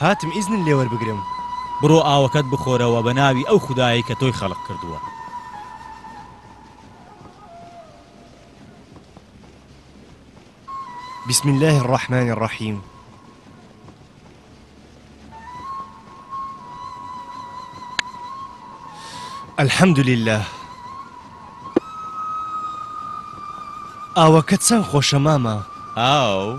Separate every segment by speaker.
Speaker 1: هاتم ئیزنت لێ وەربگرم.
Speaker 2: بڕۆ ئاوەکەت بخۆرەوە بە ناوی ئەو خودایەی کە تۆی خەڵق کردووە.
Speaker 1: بسم اللە الرحمن الرحیم. الحمد للە. ئاوەکەت چەند خۆشە مامە.
Speaker 2: ئاو.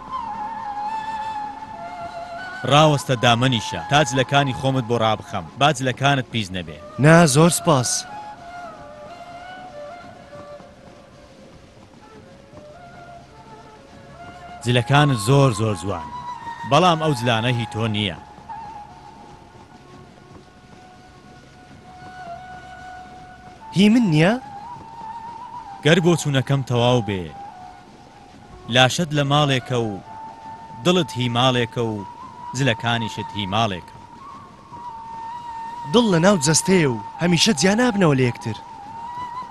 Speaker 2: ڕاوەستە دامەنیشە تا جلەکانی خۆمت بۆ ڕابخەم با جلەکانت پیس نەبێ.
Speaker 1: نا زۆر سپاس.
Speaker 2: جلەکانت زۆر زۆر جوانن بەڵام ئەو جلانە هی تۆ نییە.
Speaker 1: هی من نیە؟
Speaker 2: گەر بۆچوونەکەم تەواو بێ. لاشەت لە ماڵێکە و دڵت هی ماڵێکە و جلەکانیشت هی ماڵێکە.
Speaker 1: دڵ لە ناو جەستەیە و هەمیشە جیا نابنەوە لە یەکتر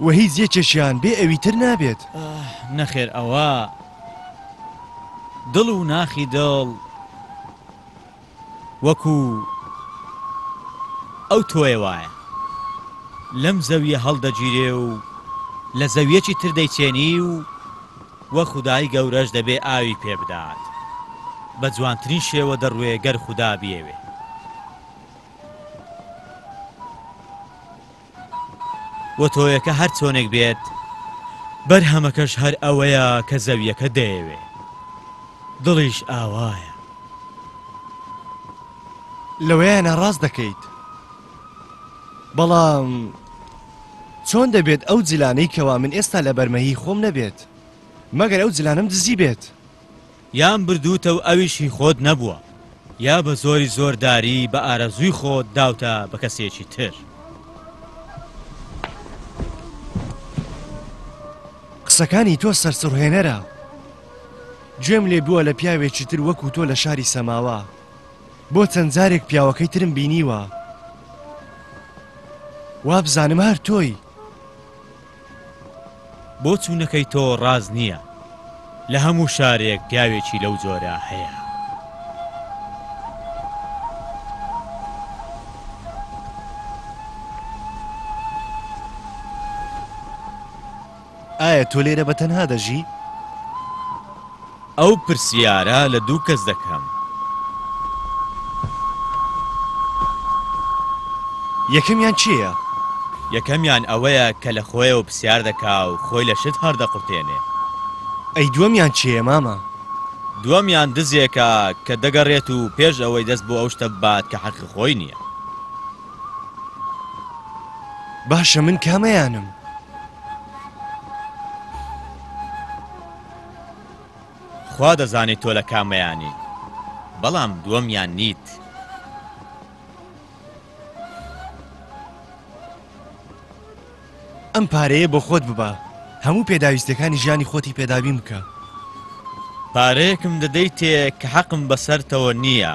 Speaker 1: و هیچ یەکێکیان بێ ئەوی تر نابێت.
Speaker 2: نەخێر ئەوە دڵ و ناخی دڵ. وەکو ئەو تۆیە وایە لەم زەویە هەڵدەگیرێ و لە زەویەکی تر دەیچێنی و وە خودای گەورەش دەبێ ئاوی پێ بدات بە جوانترین شێوە دەڕوێ گەر خودا بیەوێ. و تۆیەکە هەر چۆنێک بێت بەرهەمەکەش هەر ئەوەیە کە زەویەکە دەیەوێت دڵیش ئاوایە.
Speaker 1: لەوەیە ناڕاست دەکەیت. بەڵام چۆن دەبێت ئەو جلانەی کەوا من ئێستا لە بەرمەیی خۆم نەبێت مەگەر ئەو جلانەم دزی بێت.
Speaker 2: یان بردووتە و ئەویش هی خۆت نەبووە، یا بە زۆری زۆر داری بە ئارەزووی خۆت داوتە بە کەسێکی تر.
Speaker 1: قسەکانی تۆ سەرسوڕهێنەرە. گوێم لێ بووە لە پیاوێکی تر وەکو تۆ لە شاری سەماوە. بۆ چەند جارێک پیاوەکەی ترم بینیوە. وابزانم هەر تۆی.
Speaker 2: بۆ چونەکەی تۆ ڕاست نیە لە هەموو شارێک پیاوێکی لەو جۆرە هەیە.
Speaker 1: ئایا تۆ لێرە بە تەنها دەژی؟
Speaker 2: ئەو پرسیارە لە دوو کەس دەکەم.
Speaker 1: یەکەمیان کێیە؟
Speaker 2: یەکەمیان ئەوەیە کە لە خۆیەوە پرسیار دەکا و خۆی لە شت هەڕدەقورتێنێ.
Speaker 1: ئەی دووەمیان کێیە مامە؟
Speaker 2: دووەمیان دزێکە کە دەگەڕێت و پێش ئەوەی دەست بۆ ئەو شتە ببات کە حەقی خۆی نییە.
Speaker 1: باشە من کامەیانم؟
Speaker 2: خوا دەزانێت تۆ لە کامەیانی بەڵام دووەمیان نیت.
Speaker 1: ئەم پارەیە بۆ خۆت ببە هەموو پێداویستەکانی ژیانی خۆتی پێدابین بکە.
Speaker 2: پارەیەکم دەدەیتێ کە حەقم بەسەرتەوە نییە.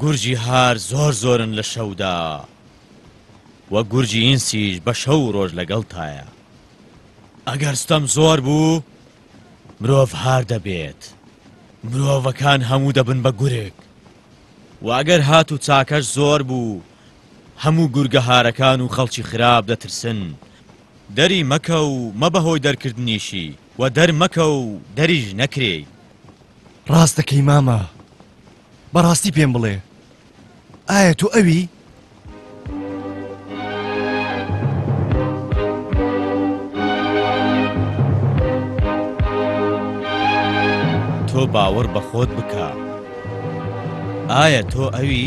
Speaker 2: گورجی هار زۆر زۆرن لە شەودا وە گورجی ئینسیش بە شەو و ڕۆژ لەگەڵتایە ئەگەر ستەم زۆر بوو مرۆڤ هار دەبێت مرۆڤەکان هەموو دەبن بە گورگ و ئەگەر هات و چاکەش زۆر بوو هەموو گورگە هارەکان و خەڵکی خراپ دەترسن دەری مەکە و مەبە هۆی دەرکردنیشی و دەرمەکە و دەریش نەکرێی.
Speaker 1: ڕاست دەکەی مامە. بەڕاستی پێم بڵێ ئایا تۆ ئەوی؟
Speaker 2: تۆ باوەڕ بە خۆت بکە ئایا تۆ ئەوی؟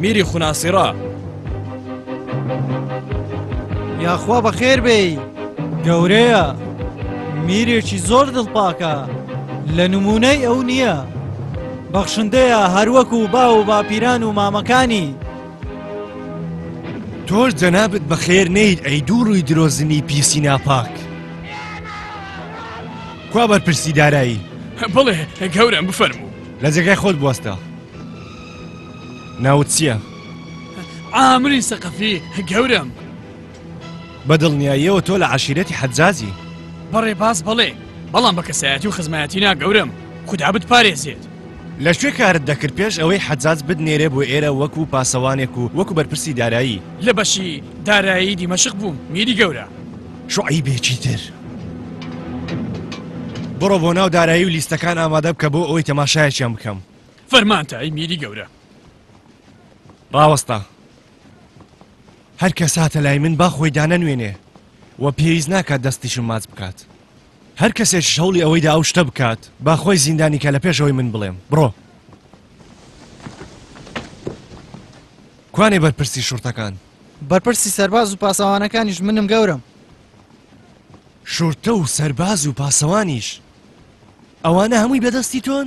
Speaker 3: میری خوناسیڕا.
Speaker 4: یاخوا بەخێر بێی گەورەیە میرێکی زۆر دڵپاکە لە نمونەی ئەو نییە بەخشندەیە هەروەک و با و باپیران و مامەکانی
Speaker 1: تۆش جەنابت بەخێر نیت ئەی دوو ڕووی درۆزنی پیسی ناپاک کوا بەرپرسی دارایی
Speaker 5: بڵێ گەورم بفەرموو
Speaker 1: لە جێگای خۆت بوەستە. ناوت چییە؟
Speaker 5: عامری سەقەفی گەورەم.
Speaker 1: بە دڵنیاییەوە تۆ لە عەشیرەتی حەجاجی.
Speaker 5: بەڕێ باز بەڵێ بەڵام بە کەسایەتی و خزمایەتی نا گەورەم خودا بتپارێزێت.
Speaker 1: لە کوێ کارت دەکرد پێش ئەوەی حەجاج بتنێرێ بۆ ئێرە وەکوو پاسەوانێک و وەکوو بەرپرسی دارایی؟
Speaker 5: لە بەشی دارایی دیمەشق بووم میری گەورە.
Speaker 1: شوعەیبێکی تر. بڕۆ بۆ ناو دارایی و لیستەکان ئامادە بکە بۆ ئەوەی تەماشایەکیان بکەم.
Speaker 5: فەرمانتە ئەی میری گەورە.
Speaker 1: ڕاوەستە. هەر کەس هاتە لای من با خۆی دانەنوێنێ و پێویست ناکات دەستیشم ماچ بکات. هەر کەسێکیش هەوڵی ئەوەی دا ئەو شتە بکات با خۆی زیندانی کە لە پێش ئەوەی من بڵێم بڕۆ. کوانێ بەرپرسی شورتەکان؟
Speaker 4: بەرپرسی سەرباز و پاسەوانەکانیش منم گەورم.
Speaker 1: شورتە و سەرباز و پاسەوانیش ئەوانە هەمووی بەدەستی تۆن؟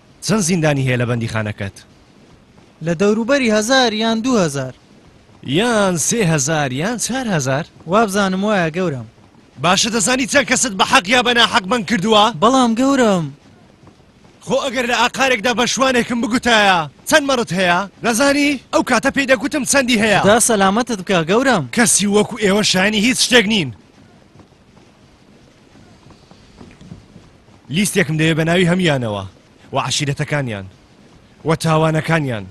Speaker 1: چەند زیندانی هەیە لە بەندیخانەکەت؟
Speaker 4: لە دەوروبەری هەزار یان دوو هەزار.
Speaker 1: یان سێ هەزار یان چار هەزار؟
Speaker 4: وابزانم وایە گەورەم.
Speaker 1: باشە دەزانی چەند کەست بە حەق یا بە ناحەق بەند کردووە؟
Speaker 4: بەڵام گەورەم.
Speaker 1: خۆ ئەگەر لە ئاقارێکدا بە شوانێکم بگوتایە چەند مەڕت هەیە؟ دەزانی ئەو کاتە پێی دەگوتم چەندی هەیە.
Speaker 4: خودا سەلامەتت بکا گەورەم.
Speaker 1: کەسی وەکو ئێوە شایەنی هیچ شتێک نین. لیستێکم دەوێ بە ناوی هەمویانەوە و عشیرەتەکانیان و تاوانەکانیان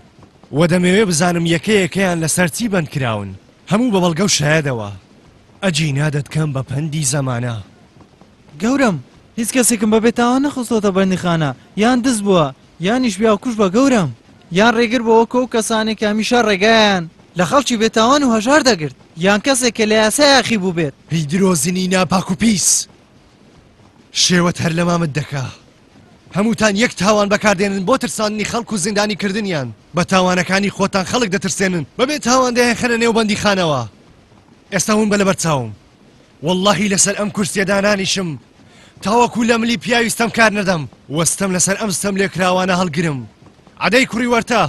Speaker 1: و دەمەوێ بزانم یەکەیەکەیان لەسەر چی بند کراون هەموو بە بەڵگە و شایەدەوە ئەجی نادەتکەم بە پەندی زەمانە
Speaker 4: گەورم هیچ کەسێکم بە بێتاوان نەخستۆتە بەندیخانە یان دز بووە یانیش پیاوکوژ بە گەورم یان ڕێگر بۆ وەکو ئەو کەسانەی کە هەمیشە ڕێگایان لە خەڵکی بێ تاوان و هەژار دەگرت، یان کەسێک کە لە یاسا یاخی بووبێت.
Speaker 1: هی درۆزنی ناپاک و پیس شێوەت هەر لە مامت دەکا. هەمووتان یەک تاوان بەکار دێنن بۆ ترساندنی خەڵک و زیندانی کردنیان. بە تاوانەکانی خۆتان خەڵک دەترسێنن بەبێ تاوان دەیانخەنە نێو بەندیخانەوە. ئێستا ون بە لەبەر چاوم. وەڵڵاهی لەسەر ئەم کورسیە دانانیشم تاوەکو لە ملی پیاوی ستەمکار نەدەم و ستەم لەسەر ئەم ستەم لێکراوانە هەڵگرم عەدەی کوڕی وەرتە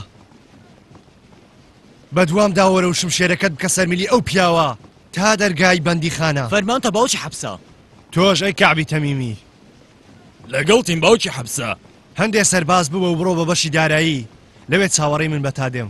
Speaker 1: بەدوام داوەرە و شمشێرەکەت بکە سەرمیلی ئەو پیاوە تا دەرگای بەندی خانە
Speaker 2: فەرمانتە باوکی حەبسە
Speaker 1: تۆش ئەی کەعبی تەمیمی
Speaker 3: لەگەڵتیم باوکی حەبسە
Speaker 1: هەندێ سەرباز ببە و بڕۆ بە بەشی دارایی لەوێ چاوەڕێی من بە تا دێم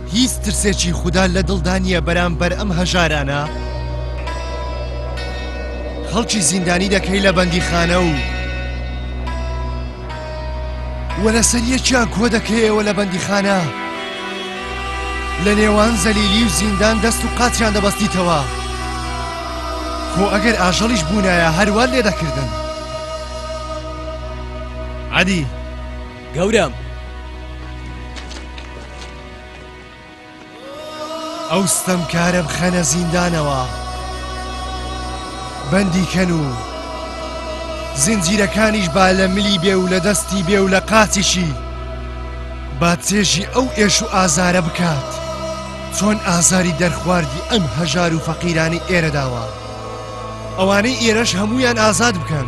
Speaker 1: هیچ ترسێکی خودا لە دڵدا نییە بەرامبەر ئەم هەژارانە؟ خەڵکی زیندانی دەکەی لە بەندیخانە و وە لەسەر یەکیان کۆ دەکەیەوە لە بەندیخانە لە نێوان زەلیلی و زیندان دەست و قاچیان دەبەستیتەوە خۆ ئەگەر ئاژەڵیش بوونایە هەروە لێ دەکردن عادی
Speaker 2: گەورەم.
Speaker 1: ئەو ستەمکارە بخەنە زیندانەوە، بەندی کەن و زنجیرەکانیش با لە ملی بێ و لە دەستی بێ و لە قاچیشی با چێژی ئەو ئێش و ئازارە بکات، چۆن ئازاری دەرخواردی ئەم هەژار و فەقیرانەی ئێرە داوە. ئەوانەی ئێرەش هەموویان ئازاد بکەن.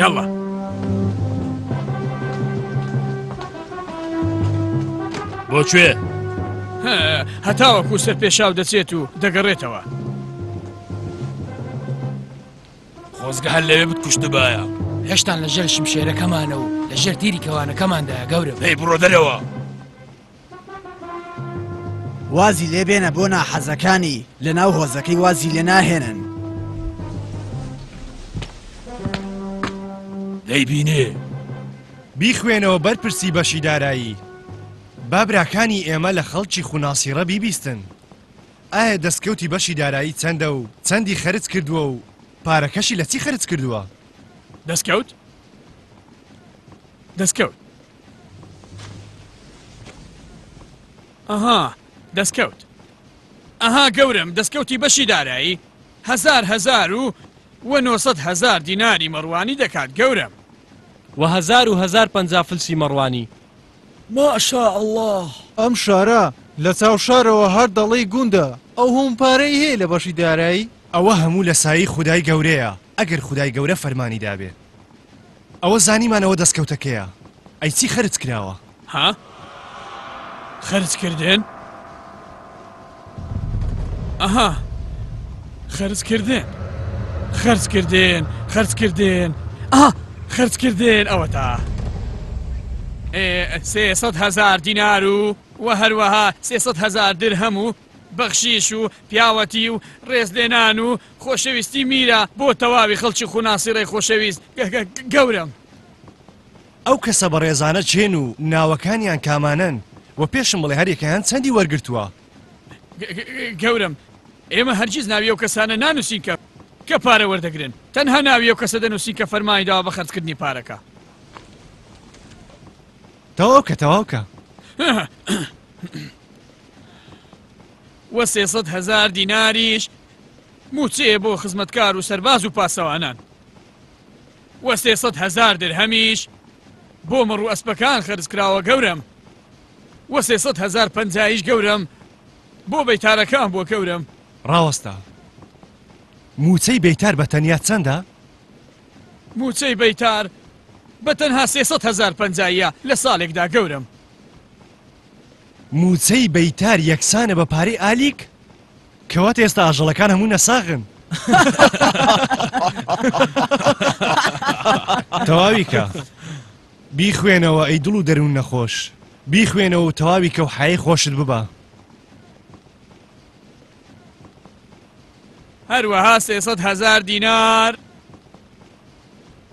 Speaker 5: یاڵا. بۆ کوێ؟ هەتاوەکو سەر پێشاو دەچێت و دەگەڕێتەوە.
Speaker 6: خۆزگە هەر لەوێ بتکوشتبایە.
Speaker 7: هێشتان لە ژێر شمشێرەکەمانە و لە ژێر تیری کەوانەکەماندا گەورە
Speaker 6: پێی بڕۆ دەرەوە.
Speaker 8: وازی لێ بێنە بۆ ناحەزەکانی لە ناو هۆزەکەی وازی لێ ناهێنن
Speaker 6: دەیبینێ
Speaker 1: بیخوێنەوە بەرپرسی بەشی دارایی بابراکانی ئێمە لە خەڵکی خوناسیڕە بیبیستن ئایا دەستکەوتی بەشی دارایی چەندە و چەندی خەرج کردووە و پارەکەشی لە چی خەرج کردووە
Speaker 5: دەستکەوت دەستکەوت ئەها دەستکەوت ئەها گەورم دەستکەوتی بەشی دارایی هزار هزار و و 900 هزار دیناری مەڕوانی دەکات گەورم
Speaker 3: و هزار و هزار پ فلسی مەڕوانی
Speaker 4: ماشاء الله ئەم شارە لە چاو شارەوە هەر دەڵێی گوندە ئەو هەم پارەی هەیە لە بەشی دارایی
Speaker 1: ئەوە هەموو لە سایی خودای گەورەیە ئەگەر خودای گەورە فەرمانی دابێت. ئەوە زانیمان ئەوە دەستکەوتەکەیە ئەی چی خەرج کراوە
Speaker 5: ها خەرج کردێن ئەها خەرج کردێن خەرج کردێن خەرج کردێن ئا خەرج کردێن ئەوە تا سێسەد هزار دینار و و هەروەها سێسەد هزار در هەموو بەخشیش و پیاوەتی و ڕێزلێنان و خۆشەویستی میرە بۆ تەواوی خەڵکی خوناسیڕەی خۆشەویست گەورەم.
Speaker 1: ئەو کەسە بەڕێزانە کێن و ناوەکانیان کامانەن و پێشم بڵێ هەر یەکەیان چەندی وەرگرتووە؟
Speaker 5: گەورەم، ئێمە هەرگیز ناوی ئەو کەسانە نانووسین کە کە پارە وەردەگرن، تەنها ناوی ئەو کەسە دەنووسین کە فەرمانی داوە بە خەرجکردنی پارەکە.
Speaker 1: تەواو کە
Speaker 5: تەواو کە. و سێ سەد هەزار دیناریش مووچەیە بۆ خزمەتکار و سەرباز و پاسەوانان و سێ سەد هەزار درهەمیش بۆ مەڕ و ئەسپەکان خەرجکراوە گەورم و سێ سەد هەزار پەنجایش گەورم بۆ بەیتارەکان بۆ گەورم
Speaker 1: ڕاوەستە مووچەی بەیتار بە تەنیا چەندە؟
Speaker 5: مووچەی بەیتار بە تەنها سێ سەد هەزار پەنجاییە لە ساڵێکدا گەورم
Speaker 1: موچەی بەیتار یەکسانە بە پارەی ئالیک؟ کەواتە ئێستا ئاژەڵەکان هەموو نەساغن تەواویکە بیخوێنەوە ئەی دڵ و دەروون نەخۆش بیخوێنەوە و تەواوی کە و حایی خۆشت ببە
Speaker 5: هەروەها سێسەد هەزار دینار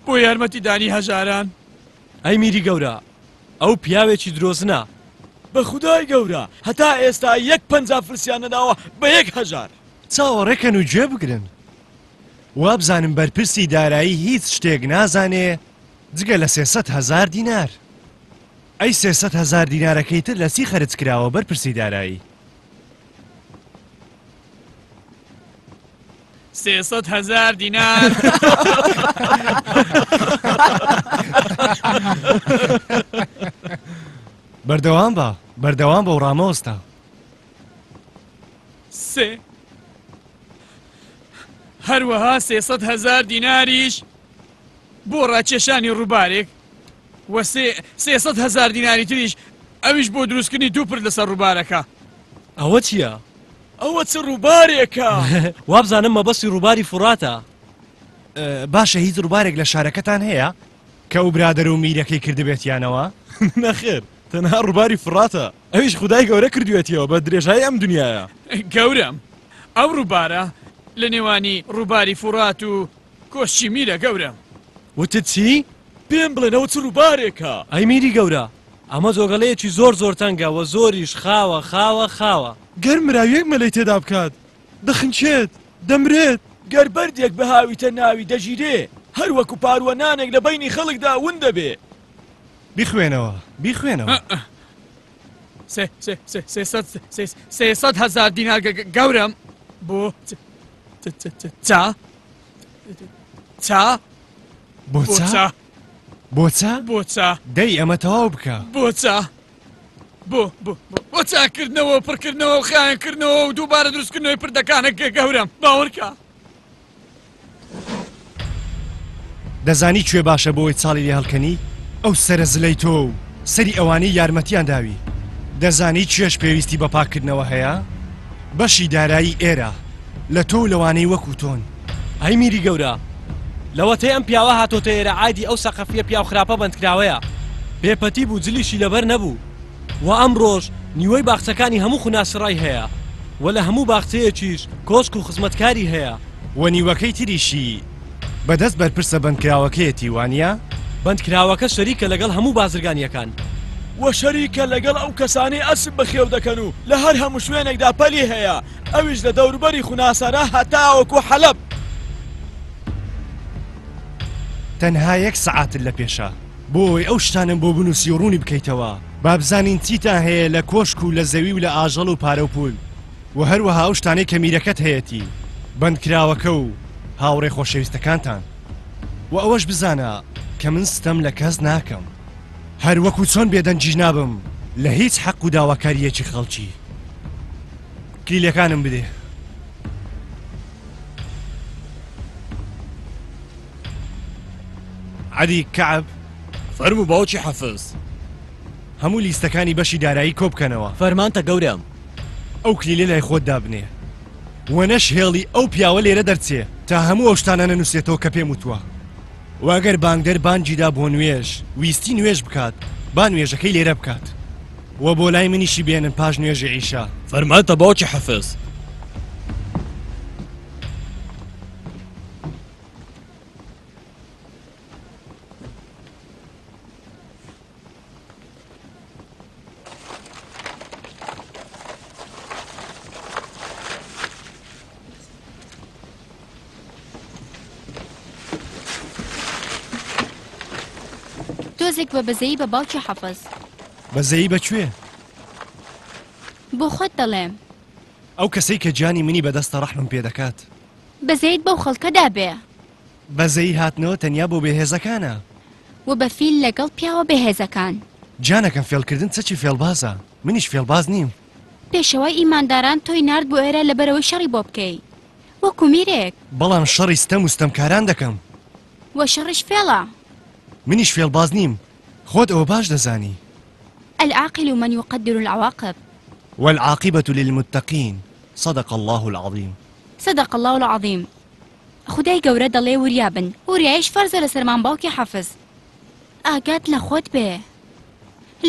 Speaker 5: بۆ یارمەتی دانی هەژاران
Speaker 3: ئەی میری گەورە ئەو پیاوێکی درۆزنە.
Speaker 2: بەخودای گەورە هەتا ئێستا یەک پەنجا فرسیان نەداوە بە یەک هەژار.
Speaker 1: چاوەڕێ کەن و گوێ بگرن. وابزانم بەرپرسی دارایی هیچ شتێک نازانێ جگە لە سێ سەد هەزار دینار. ئەی سێ سەد هەزار دینارەکەی تر لە چی خەرج کراوە بەرپرسی دارایی؟
Speaker 5: سێ سەد هەزار دینار
Speaker 1: بەردەوام بە بەردەوام بە و ڕامۆستا
Speaker 5: سێ هەروەها سێ سەد هەزار دیناریش بۆ ڕاکێشانی ڕووبارێک و سێ سەد هەزار دیناری تریش ئەویش بۆ دروستکردنی دوو پرد لەسەر ڕووبارەکە.
Speaker 3: ئەوە چییە؟
Speaker 5: ئەوە چ ڕووبارێکە؟
Speaker 3: وابزانم مەبەستی ڕووباری فوڕاتە.
Speaker 1: باشە هیچ ڕووبارێک لە شارەکەتان هەیە کە ئەو برادەر و میرەکەی کردبێتیانەوە؟
Speaker 3: نەخێر تەنها ڕووباری فڕاتە ئەویش خودای گەورە کردوێتیەوە بە درێژایی ئەم دنیاە.
Speaker 5: گەورەم ئەو ڕووبارە لە نێوانی ڕووباری فوڕات و کۆشکی میرە گەورەم.
Speaker 3: وتت چی؟ پێم بڵێن ئەوە چ ڕووبارێکە؟ ئەی میری گەورە، ئەمە جۆگەلەیەکی زۆر زۆر تەنگە و زۆریش خاوە، خاوە، خاوە. گەر مراویەک مەلەی تێدا بکات، دەخنکێت، دەمرێت. گەر بەردێک بهاویتە ناوی، دەگیرێ، هەر وەکو پارووە نانێک لە بەینی خەڵکدا ون دەبێ.
Speaker 1: بیخوێنەوە، بیخوێنەوە.
Speaker 5: سێ سێ سێ سێسەد سێ سێسەد هەزار دینار گە- گە- گەورەم بۆ چ- چ- چ- چ- چا چا
Speaker 1: بۆ
Speaker 5: بۆ
Speaker 1: چا
Speaker 5: چا
Speaker 1: بۆ چا
Speaker 5: بۆ چا
Speaker 1: دەی ئەمە تەواو بکە
Speaker 5: بۆ چا بۆ بۆ بۆ بۆ چاکردنەوە و پڕکردنەوە و خایەنکردنەوە و دووبارە دروستکردنەوەی پردەکانە گە- گەورەم باوەڕکە
Speaker 1: دەزانی کوێ باشە بۆی چاڵی لێ هەڵکەنی؟ ئەو سەرە زلەی تۆ و سەری ئەوانەی یارمەتیان داوی. دەزانی کوێش پێویستی بە پاککردنەوە هەیە؟ بەشی دارایی ئێرە، لە تۆ و لەوانەی وەکوو تۆن.
Speaker 3: هەی میری گەورە، لەوەتەی ئەم پیاوە هاتۆتە ئێرە عایدی ئەو سەقەفییە پیاو خراپە بەندکراوەیە. بێ پەتی بوو جلیشی لەبەر نەبوو. وە ئەمڕۆش نیوەی باخچەکانی هەموو خوناسرای هەیە وە لە هەموو باخچەیەکیش کۆشک و خزمەتکاری هەیە.
Speaker 1: وە نیوەکەی تریشی بە دەست بەرپرسە بەندکراوەکەیەتی وانیە؟
Speaker 3: بەندکراوەکە شەریکە لەگەڵ هەموو بازرگانیەکان. وە شەریکە لەگەڵ ئەو کەسانەی ئەسپ بەخێو دەکەن و لە هەر هەموو شوێنێکدا پەلی هەیە ئەویش لە دەوروبەری خوناسرا هەتاوەکو حەلەب.
Speaker 1: تەنها یەک سەعاتت لە پێشە. بۆ ئەوەی ئەو شتانەم بۆ بنووسی و ڕوونی بکەیتەوە. با بزانین چیتان هەیە لە کۆشک و لە زەوی و لە ئاژەڵ و پارە و پوول و هەروەها ئەو شتانەی کە میرەکەت هەیەتی بەندکراوەکە و هاوڕێ خۆشەویستەکانتان و ئەوەش بزانە کە من ستەم لە کەس ناکەم هەر وەکو چۆن بێدەنگیش نابم لە هیچ حەق و داواکارییەکی خەڵکی. کلیلەکانم بدێ. عەلی کەعب،
Speaker 3: فەرموو باوکی حەفز.
Speaker 1: هەموو لیستەکانی بەشی دارایی کۆبکەنەوە.
Speaker 3: فەرمانتە گەورەم.
Speaker 1: ئەو کلیلە لای خۆت دابنێ و نەشهێڵی ئەو پیاوە لێرە دەرچێ تا هەموو ئەو شتانە نەنووسێتەوە کە پێم وتووە. و ئەگەر بانگدەر بانگی دا بۆ نوێژ، ویستی نوێژ بکات، با نوێژەکەی لێرە بکات. و بۆ لای منیشی بێنن پاش نوێژی عیشا.
Speaker 3: فەرمانتە باوکی حەفز.
Speaker 9: تۆزێک بە بەزەیی بە باوکی حەفەز
Speaker 1: بەزەیی بەکوێ
Speaker 9: بۆ خۆت دەڵێم
Speaker 1: ئەو کەسەی کە جانی منی بەدەستە ڕەحمم پێ دەکات
Speaker 9: بەزەیت بەو خەڵکەدا بێ.
Speaker 1: بەزەیی هاتنەوە تەنیا بۆ بێهێزەکانە.
Speaker 9: و بە فیل لەگەڵ پیاوە بەهێزەکان.
Speaker 1: گیانەکەم فێڵکردن چەکی فێڵبازە. منیش فێڵباز نیم.
Speaker 9: پێشەوای ئیمانداران تۆی نارد بۆ ئێرە لەبەرئەوەی شەڕی بۆ بکەی. وەکو میرێک.
Speaker 1: بەڵام شەڕی ستەم و ستەمکاران دەکەم.
Speaker 9: و شەڕیش فێڵە.
Speaker 1: منیش فێڵباز نیم. خۆت ئەوە باش دەزانی.
Speaker 9: العاقل من یقدر العواقب.
Speaker 1: والعاقبە للمتقین. صدق اللە العظیم.
Speaker 9: صدق اللە العظیم خودای گەورە دەڵێ وریا بن وریایش فەرزە لەسەرمان باوکی حەفز. ئاگات لە خۆت بێ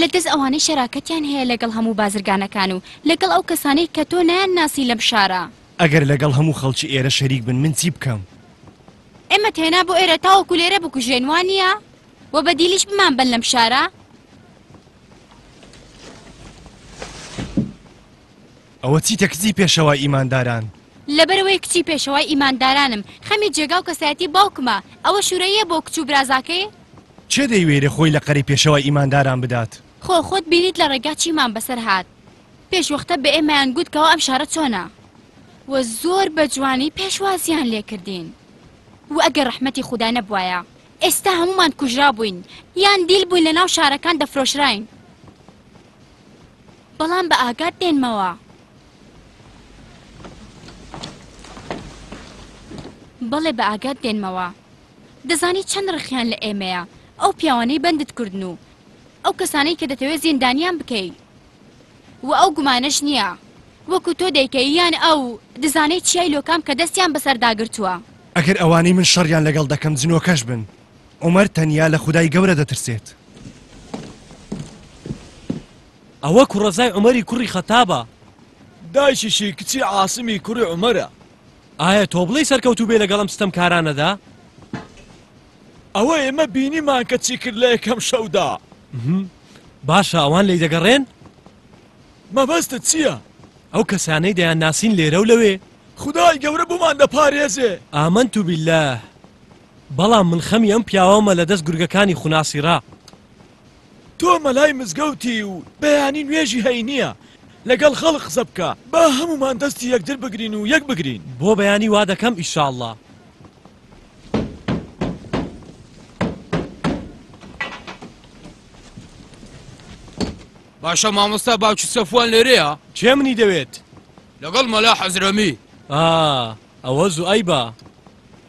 Speaker 9: لە دەست ئەوانەی شەراکەتیان هەیە لەگەڵ هەموو بازرگانەکان و لەگەڵ ئەو کەسانەی کە تۆ نایان ناسی لەم شارە.
Speaker 1: ئەگەر لەگەڵ هەموو خەڵکی ئێرە شەریک بن من چی بکەم؟
Speaker 9: ئێمەت هێنا بۆ ئێرە تاوەکو لێرە بکوژێن وا نییە؟ وە بەدیلیش بمان بەن لەم شارە؟
Speaker 1: ئەوە چیتە کچی پێشەوای ئیمانداران؟
Speaker 9: لەبەرئەوەی کچی پێشەوای ئیماندارانم، خەمی جێگا و کەسایەتی باوکمە، ئەوە شورەییە بۆ کچ و برازاکەی؟
Speaker 1: کێ دەیوێرێ خۆی لە قەرەی پێشەوای ئیمانداران بدات؟
Speaker 9: خۆ خۆت بینیت لە ڕێگا چیمان بەسەر هات، پێش وەختە بە ئێمەیان گوت کەوا ئەم شارە چۆنە، و زۆر بە جوانی پێشوازییان لێ کردین، و ئەگەر ڕەحمەتی خودا نەبوایە ئێستا هەموومان کوژرابووین، یان دیل بووین لەناو شارەکان دەفرۆشراین. بەڵام بە ئاگات دێنمەوە. بەڵێ بە ئاگات دێنمەوە. دەزانی چەند ڕقیان لە ئێمەیە، ئەو پیاوانەی بەندت کردن و ئەو کەسانەی کە دەتەوێت زیندانیان بکەی. وە ئەو گومانەش نییە وەکو تۆ دەیکەی یان ئەو دزانەی چیای لۆکام کە دەستیان بەسەردا گرتووە.
Speaker 1: ئەگەر ئەوانەی من شەڕیان لەگەڵ دەکەم جنۆکەش بن، عومەر تەنیا لە خودای گەورە دەترسێت.
Speaker 3: ئەوە کوڕەزای عومەری کوڕی خەتابە.
Speaker 6: دایکیشی کچی عاسمی کوڕی عومەرە.
Speaker 3: ئایا تۆ بڵێی سەرکەوتوو بێ لەگەڵ ئەم ستەمکارانەدا؟
Speaker 6: ئەوە ئێمە بینیمان کە چی کرد لە یەکەم شەودا.
Speaker 3: باشە ئەوان لێی دەگەڕێن؟
Speaker 6: مەبەستت چییە؟
Speaker 3: ئەو کەسانەی دەیان ناسین لێرە و لەوێ.
Speaker 6: خودای گەورە بۆمان دەپارێزێ.
Speaker 3: ئامەنت باللە. بەڵام من خەمی ئەم پیاوەمە لە دەست گورگەکانی خوناسیڕا.
Speaker 6: تۆ مەلای مزگەوتی و بەیانی نوێژی هەینیە لەگەڵ خەڵک قسە بکە با هەموومان دەستی یەکتر بگرین و یەک بگرین.
Speaker 3: بۆ بەیانی وا دەکەم ئیشاڵڵا.
Speaker 7: باشە مامۆستا باوکی سەفوان لێرەیە؟
Speaker 3: کێ منی دەوێت؟
Speaker 7: لەگەڵ مەلا حەزرەمی.
Speaker 3: ئا ئەوە
Speaker 6: زوئەیبە.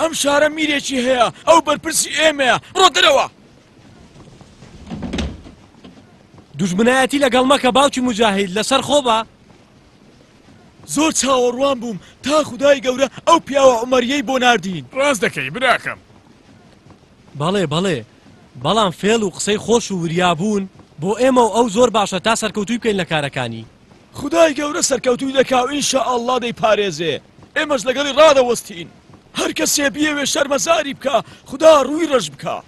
Speaker 6: ئەم شارە میرێکی هەیە ئەو بەرپرسی ئێمەیە بڕۆ دەرەوە
Speaker 3: دوژمنایەتی لەگەڵ مەکە باوکی مجاهید لەسەر خۆ بە
Speaker 6: زۆر چاوەڕوان بووم تا خدای گەورە ئەو پیاوە عمەریەی بۆ ناردین
Speaker 5: ڕاست دەکەی براکەم
Speaker 3: بەڵێ بەڵێ بەڵام فێڵ و قسەی خۆش و وریابوون بۆ ئێمە و ئەو زۆر باشە تا سەرکەوتوی بکەین لە کارەکانی
Speaker 6: خودای گەورە سەرکەوتوی دەکاو ان شاء اللە دەیپارێزێ ئێمەش لەگەڵی ڕادەوەستین هەرکەسێ بیەوێ شەرمەزاری بکا خودا ڕوی ڕەش بکا.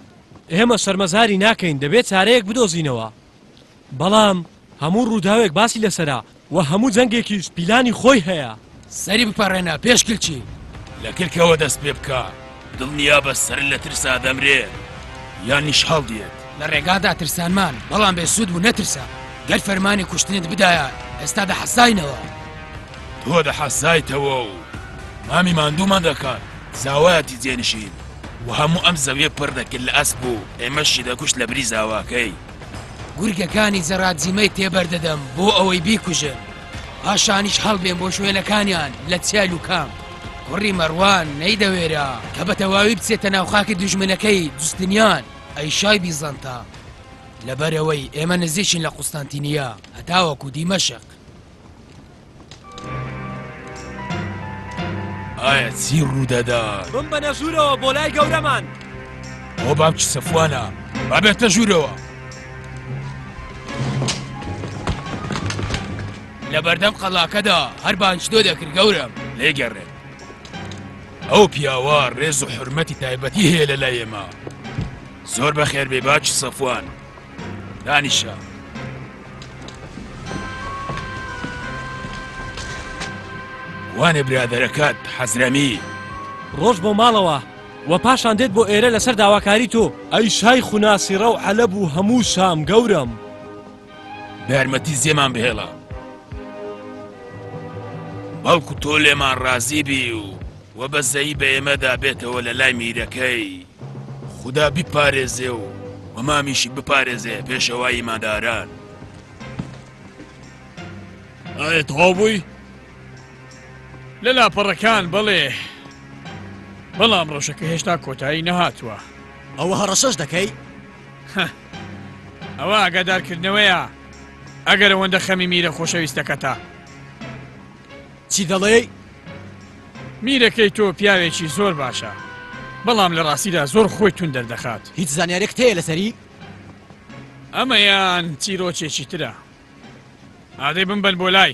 Speaker 3: ئێمە شەرمەزاری ناکەین دەبێت چارەیەک بدۆزینەوە بەڵام هەموو ڕووداوێک باسی لەسەرە وە هەموو جەنگێکیش پیلانی خۆی هەیە.
Speaker 7: سەری بپەڕێنە پێش کلکی.
Speaker 6: لە کلکەوە دەست پێ بکە. دڵنیابە سەرت لە ترسا دەمرێ یانیش هەڵدێت.
Speaker 7: لە ڕێگادا ترسانمان، بەڵام بێ سوود بوو نەترسە. گەر فەرمانی کوشتنت بدایە، ئێستا دەحەساینەوە.
Speaker 6: تۆ دەحەسایتەوە و مامی ماندوومان دەکات. زاواتی جێنشین و هەموو ئەم زەویە پڕ دەکرد لە ئەسپ و ئێمەشی دەکوشت لە بری زاواکەی.
Speaker 7: گورگەکانی جەڕاجیمەی تێبەر دەدەم بۆ ئەوەی بیکوژن. پاشانیش هەڵبێن بۆ شوێنەکانیان لە چیال و کام. کوڕی مەڕوان نەیدەوێرا کە بە تەواوی بچێتە ناو خاکی دوژمنەکەی جوستنیان ئەی شای بیزەنتە. لەبەرەوەی ئێمە نزیکین لە قوستانتینیە هەتاوەکو دیمەشق.
Speaker 6: ئایا چی ڕوودەدا؟
Speaker 3: بم بەنە ژوورەوە بۆ لای گەورەمان.
Speaker 6: بۆ بابچ سەفوانە بابێتە ژوورەوە.
Speaker 7: لە بەردەم قەلاکەدا هەر بانچدۆ دەکرد گەورم
Speaker 6: لێگەڕێت ئەو پیاوە ڕێز و حرمەتی تایبەتی هەیە لە لای ئێمە زۆر بە خێربێ باچی سەفوان دانیشە وانێ برادەرەکەت حەزرەمی
Speaker 3: ڕۆژ بۆ ماڵەوە و پاشان دێت بۆ ئێرە لەسەر داواکاری تۆ. ئەی شای خوناسیڕە و حەلەب و هەموو شام گەورەم.
Speaker 6: بە یارمەتی زێمان بهێڵە. بەڵکو تۆ لێمان ڕازی بی و وە بەزەیی بە ئێمەدا بێتەوە لە لای میرەکەی خودا بیپارێزێ و وە مامیشی بپارێزێ پێشەوای ماداران.
Speaker 5: ئایا تەواو بووی؟ لە لاپەڕەکان بەڵێ بەڵام ڕەشەکە هێشتا کۆتایی نەهاتووە
Speaker 8: ئەوە هەڕەشەش دەکەی؟
Speaker 5: ئەوە ئەگەدارکردنەوەیە ئەگەر ئەوەندە خەمی میرە خۆشەویستەکەتە
Speaker 8: چی دەڵێ؟
Speaker 5: میرەکەی تۆ پیاوێکی زۆر باشە بەڵام لە ڕاستیدا زۆر خۆی تون دەردەخات
Speaker 8: هیچ زانیارێک تەیە لەسەری؟
Speaker 5: ئەمەیان چیرۆکێکی ترە ئادەی بمبەن بۆ لای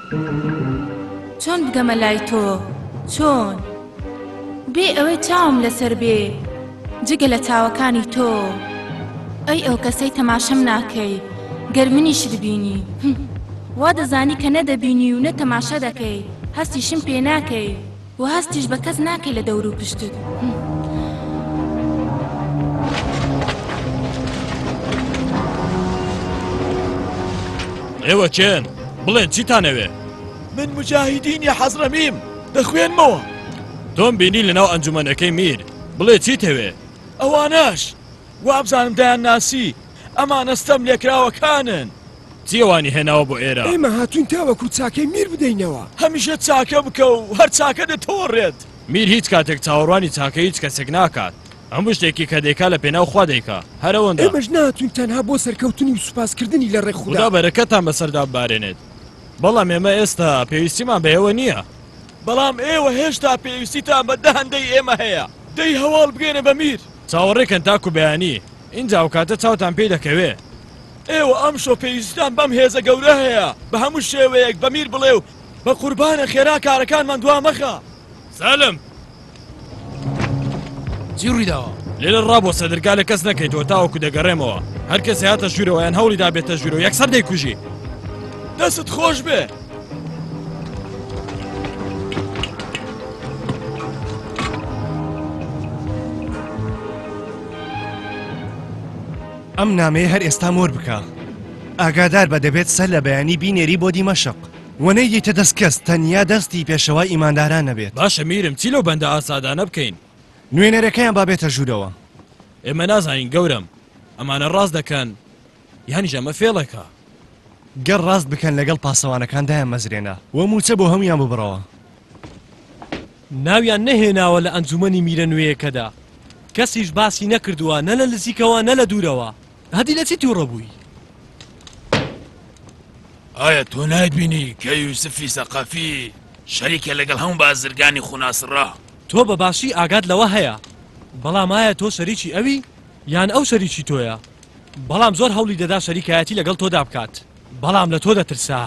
Speaker 9: چۆن بگەمە لای تۆ
Speaker 10: چۆن بێ ئەوەی چاوم لەسەر بێ جگە لە چاوەکانی تۆ ئەی ئەو کەسەی تەماشەم ناکەی گەر منیش ببینی وا دەزانی کە نەدەبینی و نە تەماشا دەکەی هەستیشم پێ ناکەی و هەستیش بە کەس ناکەی لە دەورو پشتت
Speaker 2: ئێوە کێن بڵێن چیتانەوێ
Speaker 6: من مجاهیدینی حەزڕەمیم دەخوێنمەوە
Speaker 2: تۆم بینی لەناو ئەنجومەنەکەی میر بڵێ چیت هەوێ
Speaker 6: ئەوانەش وابزانم دەیان ناسی ئەمانە ستەم لێکراوەکانن.
Speaker 2: چی ئەوانی هێناوە بۆ ئێرە؟
Speaker 11: ئێمە هاتوین تاوەکو چاکەی میر بدەینەوە.
Speaker 6: هەمیشە چاکە بکە و هەر چاکە دەتۆرێت.
Speaker 2: میر هیچ کاتێک چاوەڕوانی چاکەی هیچ کەسێک ناکات. هەموو شتێکی کە دەیکا لە پێناو خوا دەیکا. هەر ئەوەندە.
Speaker 11: ئێمەش نەهاتوین تەنها بۆ سەرکەوتنی و سوپاس کردنی لە ڕێ
Speaker 2: خودا. خودا بەرەکەتتان بەسەردا ببارێنێت. بەڵام ئێمە ئێستا پێویستیمان بە ئێوە نییە.
Speaker 6: بەڵام ئێوە هێشتا پێویستیتان بە دە هەندەی ئێمە هەیە. دەی هەواڵ بگەینە بە میر.
Speaker 2: چاوەڕێ کەن تاکو بەیانی. ئینجا ئەو کاتە چاوتان پێی دەکەوێ.
Speaker 6: ئێوە ئەمشۆ پێویستیتان بەم هێزە گەورە هەیە. بە هەموو شێوەیەک بە میر بڵێ و بە قوربانە خێرا کارەکانمان دوا مەخە.
Speaker 2: سەلم!
Speaker 7: چی ڕوویداوە
Speaker 2: لێرە ڕابۆ سەدر گالە کەس نەکەیتەوە تاوەکو دەگەڕێمەوە هەر کەس هاتە ژوورەوە یان هەوڵی دابێتە ژوورەوە یەکسەر دەیکوژی
Speaker 6: دەست خۆش بێ
Speaker 1: ئەم نامەیە هەر ئێستا مۆر بکە ئاگادار بە دەبێت سەر لە بەیانی بینێری بۆ دیمەشق ونەیەیتە دەست کەس تەنیا دەستی پێشەوای ئیمانداران نەبێت.
Speaker 2: باشە میرم چی لەو بەندە ئازادانە بکەین؟
Speaker 1: نوێنەرەکەیان با بێتە ژوورەوە.
Speaker 2: ئێمە نازانین گەورەم ئەمانە ڕاست دەکەن یانیش ئەمە فێڵێکە.
Speaker 1: گەر ڕاست بکەن لەگەڵ پاسەوانەکان دایانمەزرێنە و مووچە بۆ هەموویان ببڕەوە.
Speaker 3: ناویان نەهێناوە لە ئەنجومەنی میرە نوێیەکەدا، کەسیش باسی نەکردووە نە لە نزیکەوە نە لە دوورەوە. هەدی لە چی تووڕە بووی؟
Speaker 6: ئایا تۆ نایبینی کە یوسفی سەقەفی شەریکە لەگەڵ هەموو بازرگانی خوناسڕا
Speaker 3: تۆ بە باشی ئاگات لەوە هەیە بەڵام ئایا تۆ شەریکی ئەوی یان ئەو شەریکی تۆیە بەڵام زۆر هەوڵی دەدا شەریکایەتی لەگەڵ تۆدا بکات بەڵام لە تۆ دەترسا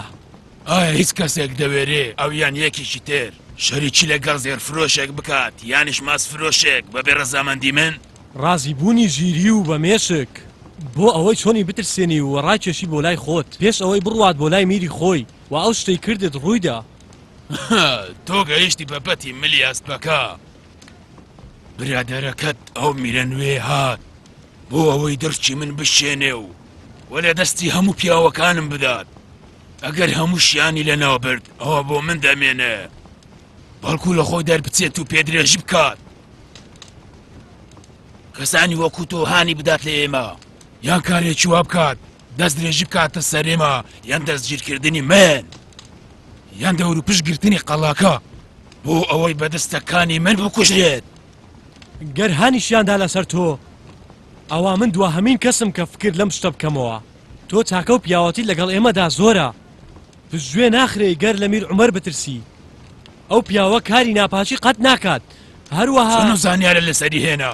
Speaker 6: ئایا هیچ کەسێک دەوێرێ ئەو یان یەکێکی تر شەریکی لەگەڵ زێرفرۆشێک بکات یانیش ماس فرۆشێک بە بێ ڕەزامەندی من؟
Speaker 3: ڕازی بوونی ژیری و بە مێشک بۆ ئەوەی چۆنی بترسێنی و ڕاکێشی بۆ لای خۆت پێش ئەوەی بڕوات بۆ لای میری خۆی و ئەو شتەی کردت ڕوویدا.
Speaker 6: تۆ گەیشتی بە پەتی ملی ئەسپەکە. برادەرەکەت ئەو میرە نوێ هات بۆ ئەوەی دەرچی من بشێنێ و وە لە دەستی هەموو پیاوەکانم بدات ئەگەر هەموو شیانی لە ناوبرد ئەوە بۆ من دەمێنێ بەڵکو لە خۆی دەربچێت و پێدرێژی بکات. کەسانی وەکو تۆ هانی بدات لە ئێمە یان کارێکی وا بکات دەست درێژی بکاتە سەرێمە یان دەستگیرکردنی من یان دەور و پشگرتنی قەڵاکە بۆ ئەوەی بەدەستەکانی من بکوژرێت
Speaker 3: گەر هانیشیاندا لەسەر تۆ ئەوا من دواهمین کەسم کە فکر لەم شتە بکەمەوە تۆ تاکە و پیاوەتی لەگەڵ ئێمەدا زۆرە پس گوێ ناخرێی گەر لە میر عومەر بترسی ئەو پیاوە کاری ناپاکی قەت ناکات هەروەها چۆن ئەو
Speaker 6: زانیارە لەسەری هێنا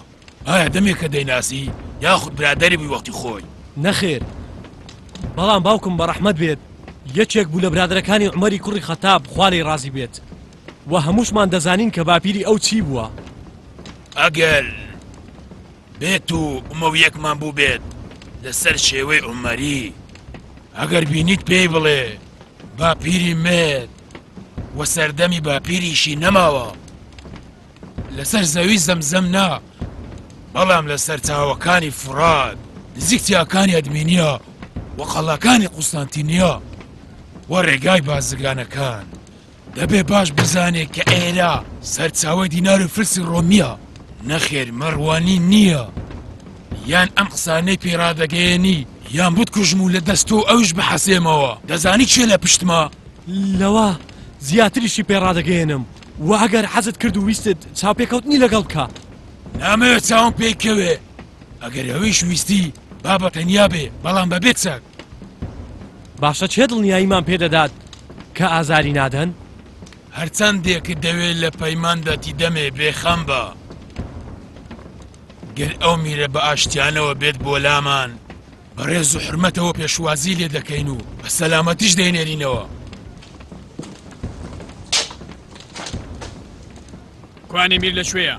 Speaker 6: ئایا دەمێکە دەیناسی یاخود برادری بووی وەختی خۆی
Speaker 3: نەخێر بەڵام باوکم بە ڕەحمەت بێت یەکێک بوو لە برادرەکانی عمەری کوڕی خەتاب خوالەی ڕازی بێت و هەمووشمان دەزانین کە باپیری ئەو چی بووە
Speaker 6: ئەگەر بێت و ئمەویەکمان بووبێت لەسەر شێوەی عومەری ئەگەر بینیت پێی بڵێ باپیری مێت وە سەردەمی باپیریشی نەماوە لەسەر زەوی زەمزەم نا بەڵام لەسەر چاوەکانی فرات نزیک چیاکانی ئەدمینیا وە قەڵاکانی قوستانتینیا وە ڕێگای بازرگانەکان دەبێ باش بزانێ کە ئێرە سەرچاوەی دینار و فلسی ڕۆمیە، نەخێر مەڕوانی نییە. یان ئەم قسانەی پێی ڕادەگەیەنی یان بتکوژم و لە دەست تۆ و ئەویش بحەسێمەوە. دەزانی کێ لە پشتمە؟
Speaker 3: لەوە زیاتریشی پێ ڕادەگەیەنم و ئەگەر حەزت کرد و ویستت چاوپێکەوتنی لەگەڵ بکە.
Speaker 6: نامەوێ چاوم پێی کەوێ. ئەگەر ئەویش ویستی با بە تەنیا بێ، بەڵام بەبێ چەک.
Speaker 3: باشە چێ دڵنیاییمان پێ دەدات کە ئازاری نادەن؟
Speaker 6: هەرچەندێکت دەوێت لە پەیماندا تیدەمێ بێخەم بە. گەر ئەو میرە بە ئاشتیانەوە بێت بۆ لامان بەڕێز و حرمەتەوە پێشوازی لێ دەکەین و بە سەلامەتیش دەینێرینەوە.
Speaker 5: کوانێ میر لە کوێیە؟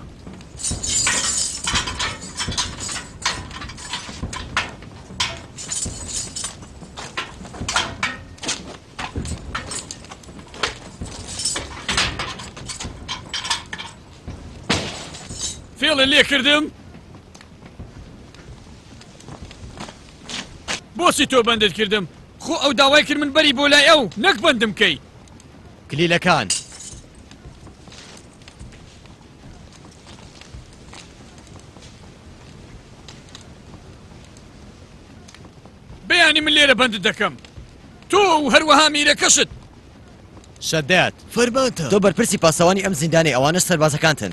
Speaker 5: فێڵێ لێکردم بۆچی تۆ بەندت کردم خۆ ئەو داوای کرد من بەری بۆ لای ئەو نەک بەندم کەی
Speaker 12: کلیلەکان.
Speaker 5: بەیانی من لێرە بەندت دەکەم تۆ و هەروەها میرەکەشت
Speaker 12: شەدات
Speaker 8: فەرمانتە تۆ بەرپرسی پاسەوانی ئەم زیندانەی ئەوانە سەربازەکانتن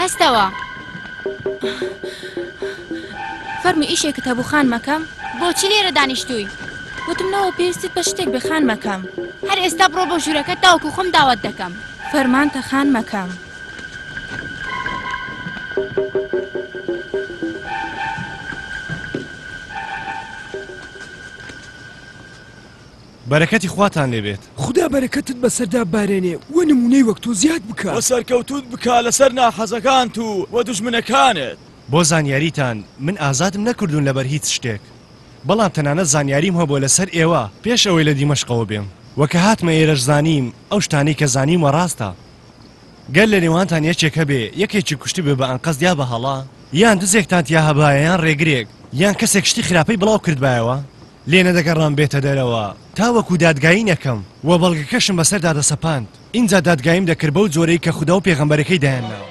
Speaker 9: هەستەوە.
Speaker 10: فەرموو ئیشێکت هەبوو خانمەکەم؟
Speaker 9: بۆچی لێرە دانیشتووی؟
Speaker 10: وتم نەوە پێویستت بە شتێک بێ خانمەکەم.
Speaker 9: هەر ئێستا بڕۆ بۆ ژوورەکەت تاوەکو خۆم داوات دەکەم.
Speaker 10: فەرمانتە خانمەکەم.
Speaker 12: بەرەکەتی خواتان لێبێت
Speaker 11: خدا بەرەکەتت بەسەردا بارێنێ و نمونەی وەک تۆ زیاد بکە
Speaker 13: سەرکەوتوت بکە لەسەر ناحەزەکانت و وە دژمنەکانت
Speaker 12: بۆ زانیاریتان من ئازادم نەکردوون لەبەر هیچ شتێک بەڵام تەنانەت زانیاریم هەبووە لەسەر ئێوە پێش ئەوەی لە دیمەشقەوە بێم وە کە هاتمە ئێرەش زانیم ئەو شتانەی کە زانیمە ڕاستە گەر لە نێوانتان یەکێک هەبێ یەکێکی کوشتبێ بە ئەنقەست یا بە هەڵە، یان دزێکتان تیا هەبایە یان ڕێگرێک، یان کەسێک شتی خراپەی بڵاو کردبایەوە، لێ نەدەگەڕام بێتە دەرەوە تاوەکوو دادگایی نەکەم و بەڵگەکەشم بەسەردا دەسەپاند، ئینجا دادگاییم دەکرد بەو جۆرەی کە خودا و پێغەمبەرەکەی دایانناوە.